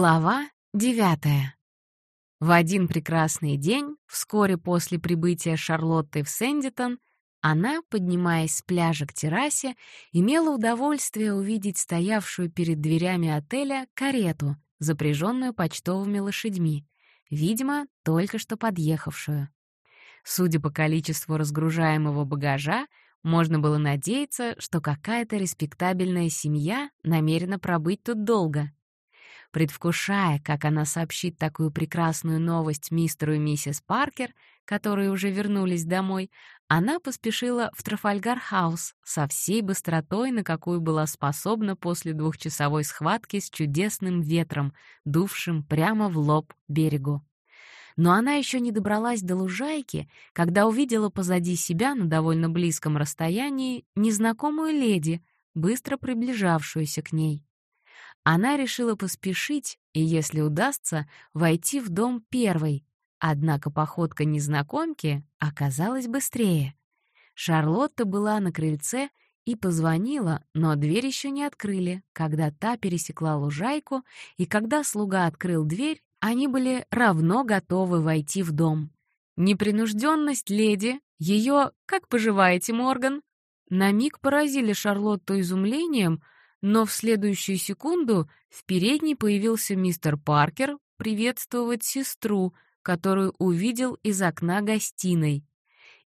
Глава девятая. В один прекрасный день, вскоре после прибытия Шарлотты в Сэндитон, она, поднимаясь с пляжа к террасе, имела удовольствие увидеть стоявшую перед дверями отеля карету, запряженную почтовыми лошадьми, видимо, только что подъехавшую. Судя по количеству разгружаемого багажа, можно было надеяться, что какая-то респектабельная семья намерена пробыть тут долго — Предвкушая, как она сообщит такую прекрасную новость мистеру и миссис Паркер, которые уже вернулись домой, она поспешила в Трафальгар-хаус со всей быстротой, на какую была способна после двухчасовой схватки с чудесным ветром, дувшим прямо в лоб берегу. Но она еще не добралась до лужайки, когда увидела позади себя на довольно близком расстоянии незнакомую леди, быстро приближавшуюся к ней. Она решила поспешить и, если удастся, войти в дом первой, однако походка незнакомки оказалась быстрее. Шарлотта была на крыльце и позвонила, но дверь еще не открыли, когда та пересекла лужайку, и когда слуга открыл дверь, они были равно готовы войти в дом. Непринужденность леди, ее «Как поживаете, Морган?» на миг поразили Шарлотту изумлением — но в следующую секунду в передней появился мистер Паркер приветствовать сестру, которую увидел из окна гостиной.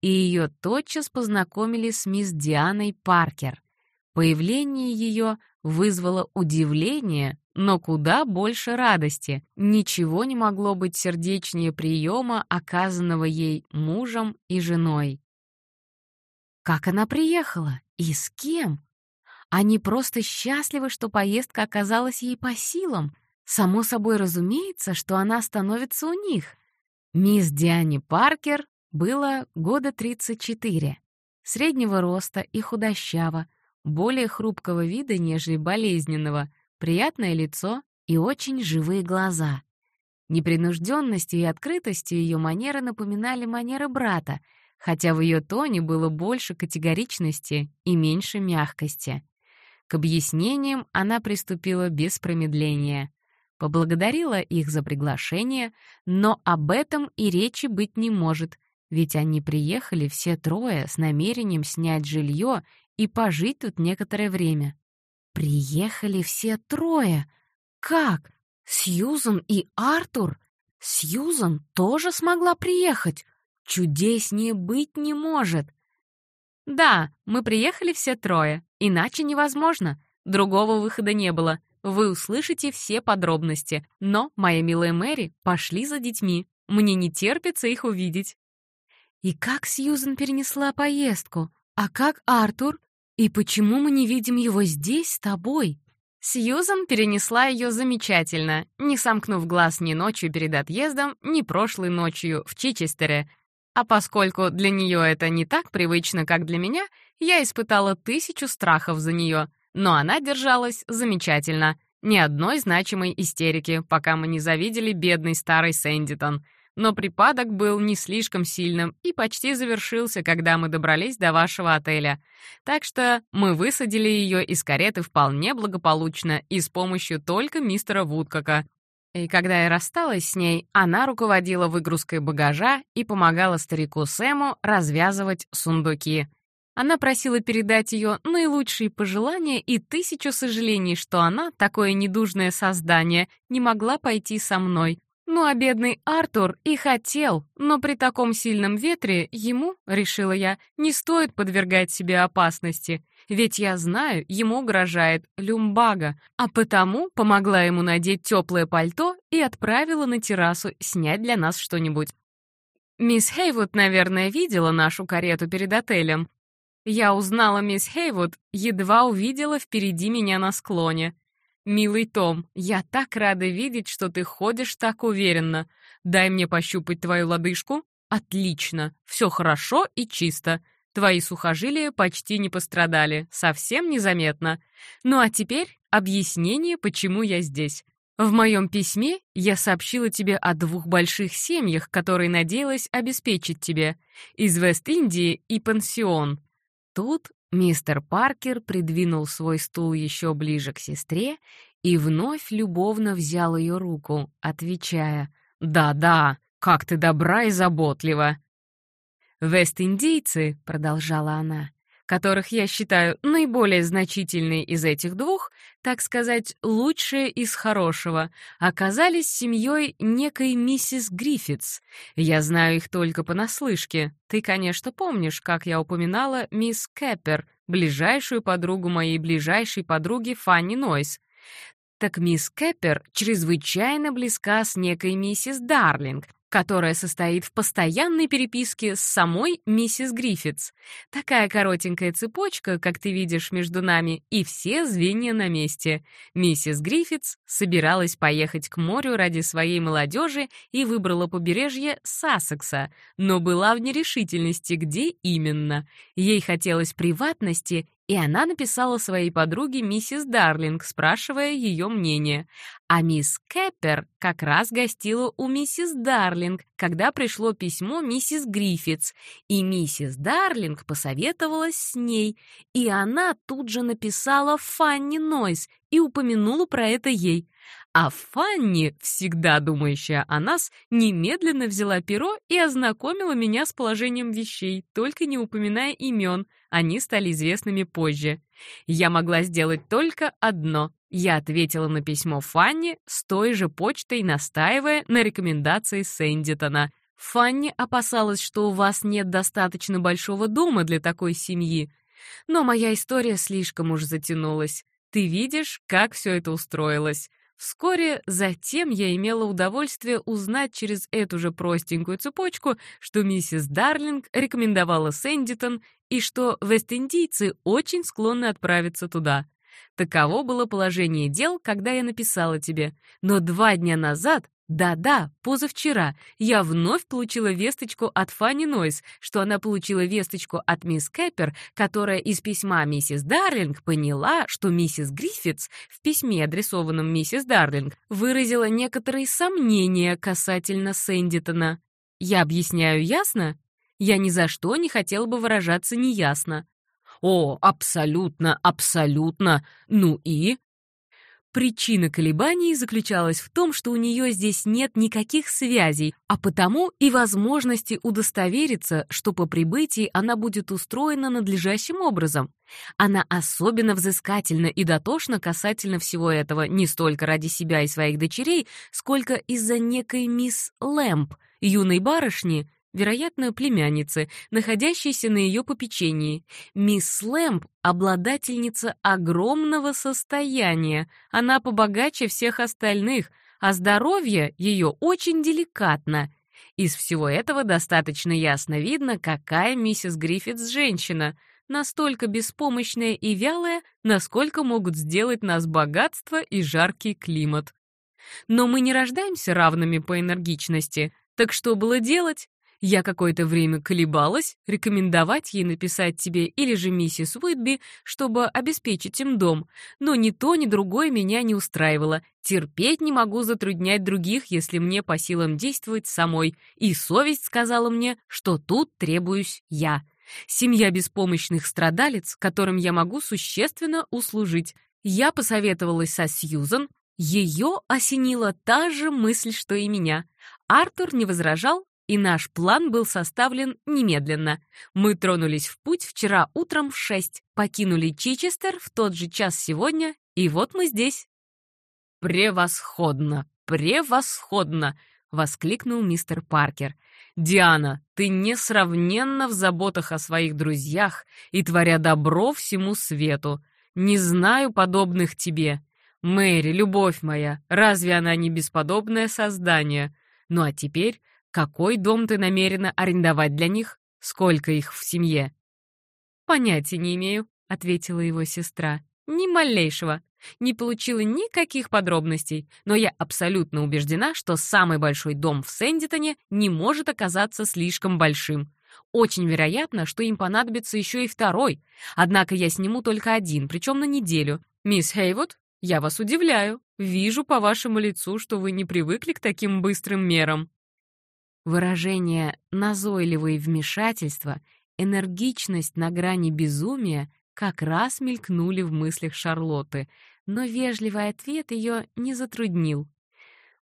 И ее тотчас познакомили с мисс Дианой Паркер. Появление ее вызвало удивление, но куда больше радости. Ничего не могло быть сердечнее приема, оказанного ей мужем и женой. Как она приехала? И с кем? Они просто счастливы, что поездка оказалась ей по силам. Само собой разумеется, что она становится у них. Мисс Диане Паркер было года 34. Среднего роста и худощава, более хрупкого вида, нежели болезненного, приятное лицо и очень живые глаза. Непринужденностью и открытостью ее манеры напоминали манеры брата, хотя в ее тоне было больше категоричности и меньше мягкости. К объяснениям она приступила без промедления. Поблагодарила их за приглашение, но об этом и речи быть не может, ведь они приехали все трое с намерением снять жилье и пожить тут некоторое время. Приехали все трое? Как? Сьюзан и Артур? Сьюзан тоже смогла приехать? Чудеснее быть не может. «Да, мы приехали все трое. Иначе невозможно. Другого выхода не было. Вы услышите все подробности. Но, моя милая Мэри, пошли за детьми. Мне не терпится их увидеть». «И как Сьюзен перенесла поездку? А как Артур? И почему мы не видим его здесь с тобой?» Сьюзан перенесла ее замечательно, не сомкнув глаз ни ночью перед отъездом, ни прошлой ночью в Чичестере, а поскольку для нее это не так привычно, как для меня, я испытала тысячу страхов за нее, но она держалась замечательно. Ни одной значимой истерики, пока мы не завидели бедный старый Сэндитон. Но припадок был не слишком сильным и почти завершился, когда мы добрались до вашего отеля. Так что мы высадили ее из кареты вполне благополучно и с помощью только мистера Вудкока, и когда я рассталась с ней, она руководила выгрузкой багажа и помогала старику Сэму развязывать сундуки. Она просила передать ее наилучшие пожелания и тысячу сожалений, что она, такое недужное создание, не могла пойти со мной. Ну а бедный Артур и хотел, но при таком сильном ветре ему, решила я, не стоит подвергать себе опасности — ведь я знаю, ему угрожает люмбага, а потому помогла ему надеть теплое пальто и отправила на террасу снять для нас что-нибудь. Мисс Хейвуд, наверное, видела нашу карету перед отелем. Я узнала мисс Хейвуд, едва увидела впереди меня на склоне. «Милый Том, я так рада видеть, что ты ходишь так уверенно. Дай мне пощупать твою лодыжку. Отлично, все хорошо и чисто. Твои сухожилия почти не пострадали, совсем незаметно. Ну а теперь объяснение, почему я здесь. В моем письме я сообщила тебе о двух больших семьях, которые надеялась обеспечить тебе, из Вест-Индии и пансион. Тут мистер Паркер придвинул свой стул еще ближе к сестре и вновь любовно взял ее руку, отвечая «Да-да, как ты добра и заботлива!» «Вест-индийцы», — продолжала она, которых я считаю наиболее значительной из этих двух, так сказать, лучшие из хорошего, оказались семьей некой миссис Гриффитс. Я знаю их только понаслышке. Ты, конечно, помнишь, как я упоминала мисс Кэппер, ближайшую подругу моей ближайшей подруги Фанни Нойс. Так мисс Кэппер чрезвычайно близка с некой миссис Дарлинг, которая состоит в постоянной переписке с самой миссис Гриффитс. Такая коротенькая цепочка, как ты видишь между нами, и все звенья на месте. Миссис Гриффитс собиралась поехать к морю ради своей молодежи и выбрала побережье Сассекса, но была в нерешительности, где именно. Ей хотелось приватности и она написала своей подруге миссис Дарлинг, спрашивая ее мнение. А мисс Кэппер как раз гостила у миссис Дарлинг, когда пришло письмо миссис Гриффитс, и миссис Дарлинг посоветовалась с ней, и она тут же написала Фанни Нойс и упомянула про это ей. А Фанни, всегда думающая о нас, немедленно взяла перо и ознакомила меня с положением вещей, только не упоминая имен, они стали известными позже. Я могла сделать только одно. Я ответила на письмо Фанни с той же почтой, настаивая на рекомендации Сэндитона. Фанни опасалась, что у вас нет достаточно большого дома для такой семьи. Но моя история слишком уж затянулась. Ты видишь, как все это устроилось. Вскоре затем я имела удовольствие узнать через эту же простенькую цепочку, что миссис Дарлинг рекомендовала Сэндитон и что вест-индийцы очень склонны отправиться туда. Таково было положение дел, когда я написала тебе. Но два дня назад да-да, позавчера я вновь получила весточку от Фанни Нойс, что она получила весточку от мисс Кэппер, которая из письма миссис Дарлинг поняла, что миссис Гриффитс в письме, адресованном миссис Дарлинг, выразила некоторые сомнения касательно Сэндитона. Я объясняю ясно? Я ни за что не хотела бы выражаться неясно. «О, абсолютно, абсолютно! Ну и?» Причина колебаний заключалась в том, что у нее здесь нет никаких связей, а потому и возможности удостовериться, что по прибытии она будет устроена надлежащим образом. Она особенно взыскательна и дотошна касательно всего этого не столько ради себя и своих дочерей, сколько из-за некой мисс Лэмп, юной барышни, вероятно, племянницы, находящейся на ее попечении. Мисс Слэмп — обладательница огромного состояния, она побогаче всех остальных, а здоровье ее очень деликатно. Из всего этого достаточно ясно видно, какая миссис Гриффитс женщина, настолько беспомощная и вялая, насколько могут сделать нас богатство и жаркий климат. Но мы не рождаемся равными по энергичности, так что было делать? Я какое-то время колебалась, рекомендовать ей написать тебе или же миссис Уитби, чтобы обеспечить им дом, но ни то, ни другое меня не устраивало. Терпеть не могу затруднять других, если мне по силам действовать самой, и совесть сказала мне, что тут требуюсь я. Семья беспомощных страдалец, которым я могу существенно услужить. Я посоветовалась со Сьюзан, ее осенила та же мысль, что и меня. Артур не возражал, и наш план был составлен немедленно. Мы тронулись в путь вчера утром в шесть, покинули Чичестер в тот же час сегодня, и вот мы здесь. «Превосходно! Превосходно!» — воскликнул мистер Паркер. «Диана, ты несравненна в заботах о своих друзьях и творя добро всему свету. Не знаю подобных тебе. Мэри, любовь моя, разве она не бесподобное создание? Ну а теперь какой дом ты намерена арендовать для них? Сколько их в семье?» «Понятия не имею», — ответила его сестра. «Ни малейшего. Не получила никаких подробностей, но я абсолютно убеждена, что самый большой дом в Сэндитоне не может оказаться слишком большим. Очень вероятно, что им понадобится еще и второй. Однако я сниму только один, причем на неделю. Мисс Хейвуд, я вас удивляю. Вижу по вашему лицу, что вы не привыкли к таким быстрым мерам. Выражение «назойливые вмешательства» энергичность на грани безумия как раз мелькнули в мыслях Шарлотты, но вежливый ответ ее не затруднил.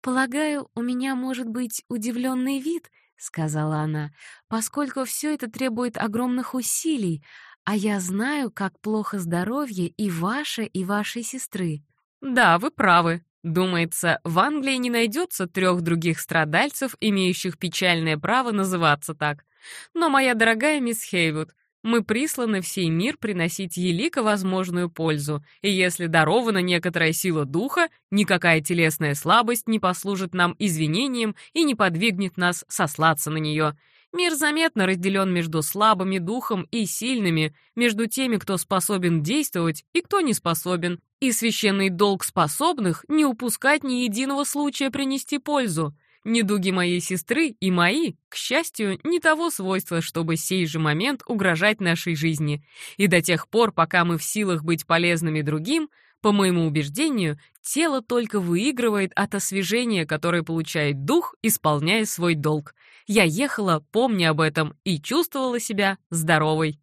«Полагаю, у меня может быть удивленный вид», — сказала она, «поскольку все это требует огромных усилий, а я знаю, как плохо здоровье и ваше, и вашей сестры». «Да, вы правы», Думается, в Англии не найдется трех других страдальцев, имеющих печальное право называться так. Но, моя дорогая мисс Хейвуд, мы присланы в сей мир приносить елико возможную пользу, и если дарована некоторая сила духа, никакая телесная слабость не послужит нам извинением и не подвигнет нас сослаться на нее. Мир заметно разделен между слабыми духом и сильными, между теми, кто способен действовать и кто не способен, и священный долг способных — не упускать ни единого случая принести пользу. Недуги моей сестры и мои, к счастью, не того свойства, чтобы сей же момент угрожать нашей жизни. И до тех пор, пока мы в силах быть полезными другим, по моему убеждению, тело только выигрывает от освежения, которое получает дух, исполняя свой долг. Я ехала, помня об этом, и чувствовала себя здоровой.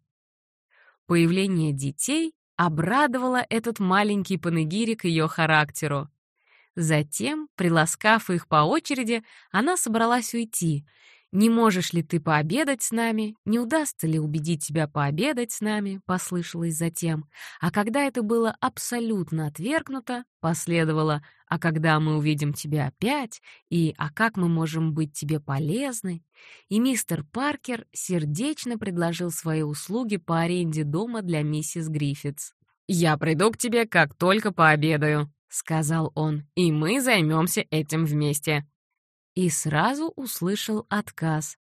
Появление детей обрадовало этот маленький панегирик ее характеру. Затем, приласкав их по очереди, она собралась уйти. «Не можешь ли ты пообедать с нами? Не удастся ли убедить тебя пообедать с нами?» — послышалось затем. А когда это было абсолютно отвергнуто, последовало «А когда мы увидим тебя опять?» и «А как мы можем быть тебе полезны?» И мистер Паркер сердечно предложил свои услуги по аренде дома для миссис Гриффитс. «Я приду к тебе, как только пообедаю», — сказал он, — «и мы займемся этим вместе». И сразу услышал отказ.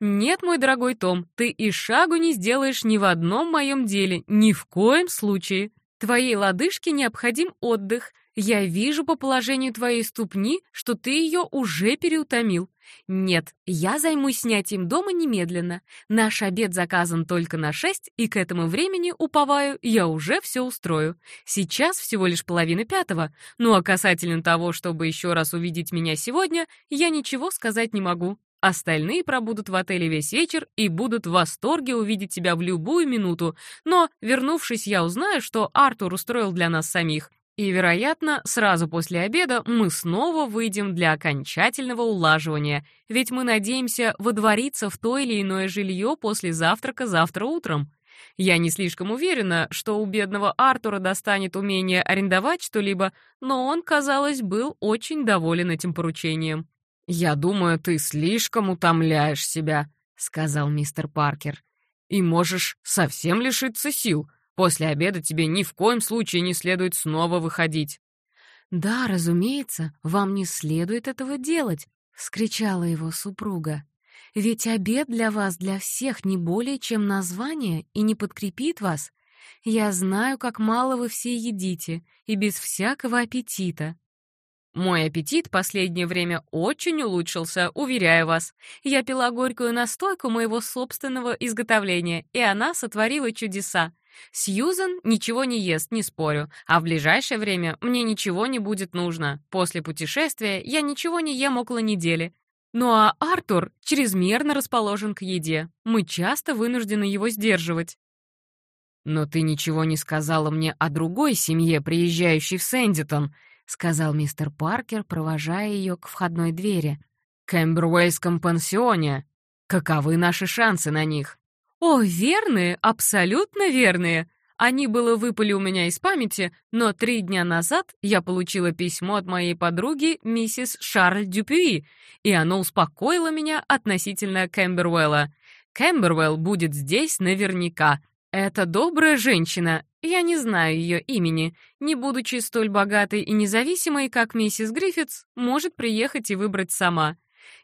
«Нет, мой дорогой Том, ты и шагу не сделаешь ни в одном моем деле, ни в коем случае. Твоей лодыжке необходим отдых, я вижу по положению твоей ступни, что ты ее уже переутомил. Нет, я займусь снятием дома немедленно. Наш обед заказан только на шесть, и к этому времени, уповаю, я уже все устрою. Сейчас всего лишь половина пятого. Ну а касательно того, чтобы еще раз увидеть меня сегодня, я ничего сказать не могу. Остальные пробудут в отеле весь вечер и будут в восторге увидеть тебя в любую минуту. Но, вернувшись, я узнаю, что Артур устроил для нас самих. И, вероятно, сразу после обеда мы снова выйдем для окончательного улаживания, ведь мы надеемся водвориться в то или иное жилье после завтрака завтра утром. Я не слишком уверена, что у бедного Артура достанет умение арендовать что-либо, но он, казалось, был очень доволен этим поручением. «Я думаю, ты слишком утомляешь себя», — сказал мистер Паркер. «И можешь совсем лишиться сил. После обеда тебе ни в коем случае не следует снова выходить». «Да, разумеется, вам не следует этого делать», — вскричала его супруга. «Ведь обед для вас, для всех, не более чем название и не подкрепит вас. Я знаю, как мало вы все едите, и без всякого аппетита. Мой аппетит последнее время очень улучшился, уверяю вас. Я пила горькую настойку моего собственного изготовления, и она сотворила чудеса. Сьюзен ничего не ест, не спорю, а в ближайшее время мне ничего не будет нужно. После путешествия я ничего не ем около недели. Ну а Артур чрезмерно расположен к еде. Мы часто вынуждены его сдерживать. «Но ты ничего не сказала мне о другой семье, приезжающей в Сэндитон», — сказал мистер Паркер, провожая ее к входной двери. «Кэмбервейском пансионе. Каковы наши шансы на них?» «О, верные, абсолютно верные. Они было выпали у меня из памяти, но три дня назад я получила письмо от моей подруги, миссис Шарль Дюпюи, и оно успокоило меня относительно Кэмбервелла. Кэмбервелл будет здесь наверняка. Это добрая женщина, я не знаю ее имени, не будучи столь богатой и независимой, как миссис Гриффитс, может приехать и выбрать сама.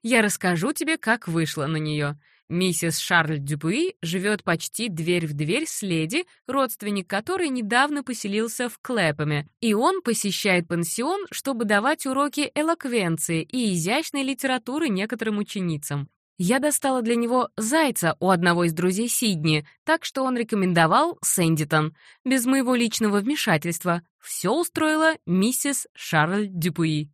Я расскажу тебе, как вышла на нее. Миссис Шарль Дюпуи живет почти дверь в дверь с леди, родственник которой недавно поселился в Клэпаме, и он посещает пансион, чтобы давать уроки элоквенции и изящной литературы некоторым ученицам. Я достала для него зайца у одного из друзей Сидни, так что он рекомендовал Сэндитон. Без моего личного вмешательства все устроила миссис Шарль Дюпуи.